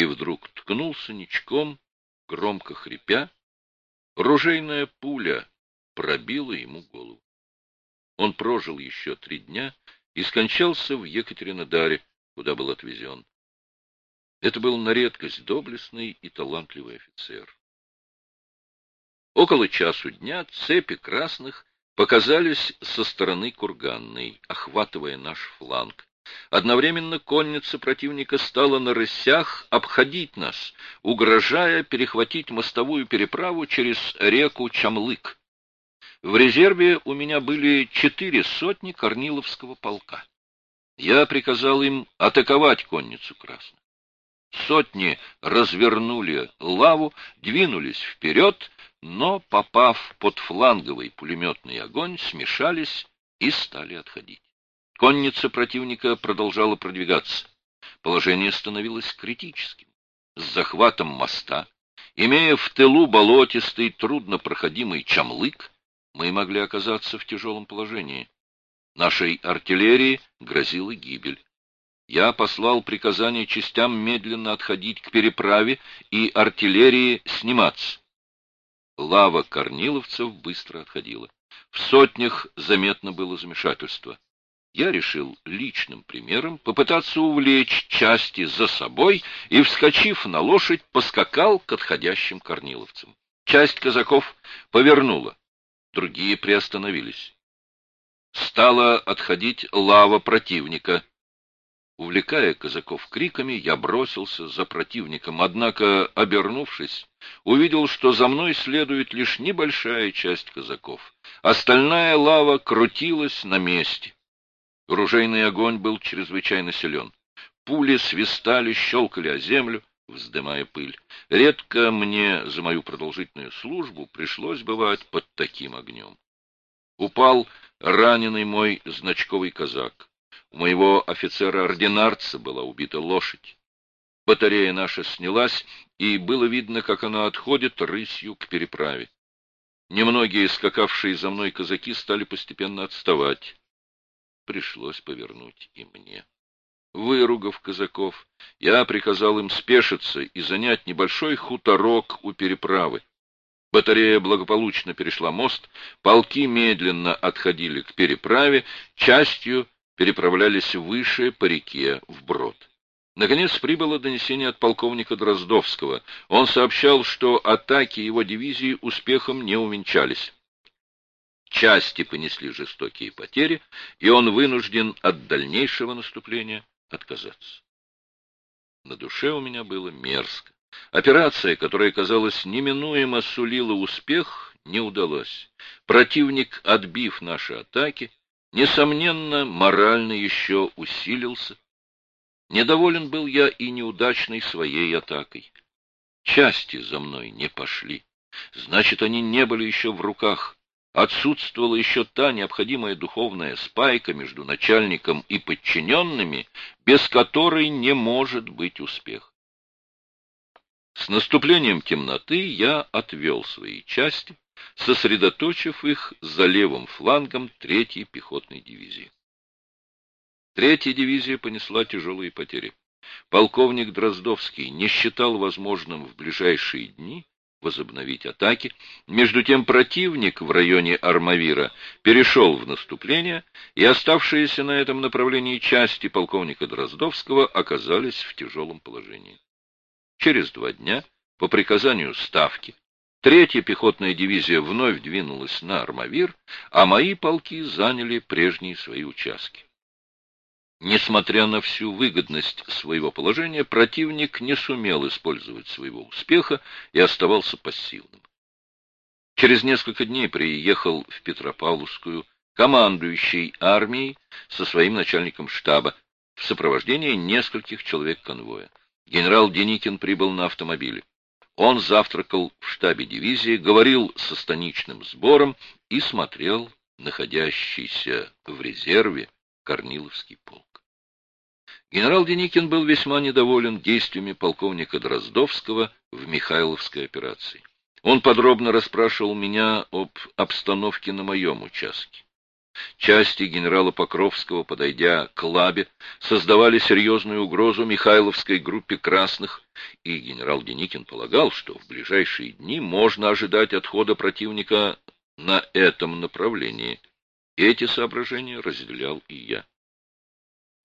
и вдруг ткнулся ничком, громко хрипя. Ружейная пуля пробила ему голову. Он прожил еще три дня и скончался в Екатеринодаре, куда был отвезен. Это был на редкость доблестный и талантливый офицер. Около часу дня цепи красных показались со стороны Курганной, охватывая наш фланг. Одновременно конница противника стала на рысях обходить нас, угрожая перехватить мостовую переправу через реку Чамлык. В резерве у меня были четыре сотни Корниловского полка. Я приказал им атаковать конницу красных. Сотни развернули лаву, двинулись вперед, но, попав под фланговый пулеметный огонь, смешались и стали отходить. Конница противника продолжала продвигаться. Положение становилось критическим. С захватом моста, имея в тылу болотистый, труднопроходимый Чамлык, мы могли оказаться в тяжелом положении. Нашей артиллерии грозила гибель. Я послал приказание частям медленно отходить к переправе и артиллерии сниматься. Лава корниловцев быстро отходила. В сотнях заметно было замешательство. Я решил личным примером попытаться увлечь части за собой и, вскочив на лошадь, поскакал к отходящим корниловцам. Часть казаков повернула, другие приостановились. Стала отходить лава противника. Увлекая казаков криками, я бросился за противником, однако, обернувшись, увидел, что за мной следует лишь небольшая часть казаков. Остальная лава крутилась на месте. Ружейный огонь был чрезвычайно силен. Пули свистали, щелкали о землю, вздымая пыль. Редко мне за мою продолжительную службу пришлось бывать под таким огнем. Упал раненый мой значковый казак. У моего офицера-ординарца была убита лошадь. Батарея наша снялась, и было видно, как она отходит рысью к переправе. Немногие скакавшие за мной казаки стали постепенно отставать. Пришлось повернуть и мне. Выругав казаков, я приказал им спешиться и занять небольшой хуторок у переправы. Батарея благополучно перешла мост, полки медленно отходили к переправе, частью переправлялись выше по реке вброд. Наконец прибыло донесение от полковника Дроздовского. Он сообщал, что атаки его дивизии успехом не увенчались. Части понесли жестокие потери, и он вынужден от дальнейшего наступления отказаться. На душе у меня было мерзко. Операция, которая, казалось, неминуемо сулила успех, не удалась. Противник, отбив наши атаки, несомненно, морально еще усилился. Недоволен был я и неудачной своей атакой. Части за мной не пошли. Значит, они не были еще в руках. Отсутствовала еще та необходимая духовная спайка между начальником и подчиненными, без которой не может быть успех. С наступлением темноты я отвел свои части, сосредоточив их за левым флангом третьей пехотной дивизии. Третья дивизия понесла тяжелые потери. Полковник Дроздовский не считал возможным в ближайшие дни возобновить атаки. Между тем противник в районе Армавира перешел в наступление, и оставшиеся на этом направлении части полковника Дроздовского оказались в тяжелом положении. Через два дня, по приказанию Ставки, третья пехотная дивизия вновь двинулась на Армавир, а мои полки заняли прежние свои участки. Несмотря на всю выгодность своего положения, противник не сумел использовать своего успеха и оставался пассивным. Через несколько дней приехал в Петропавловскую командующий армией со своим начальником штаба в сопровождении нескольких человек конвоя. Генерал Деникин прибыл на автомобиле. Он завтракал в штабе дивизии, говорил со станичным сбором и смотрел находящийся в резерве Корниловский полк. Генерал Деникин был весьма недоволен действиями полковника Дроздовского в Михайловской операции. Он подробно расспрашивал меня об обстановке на моем участке. Части генерала Покровского, подойдя к Лабе, создавали серьезную угрозу Михайловской группе красных, и генерал Деникин полагал, что в ближайшие дни можно ожидать отхода противника на этом направлении. Эти соображения разделял и я.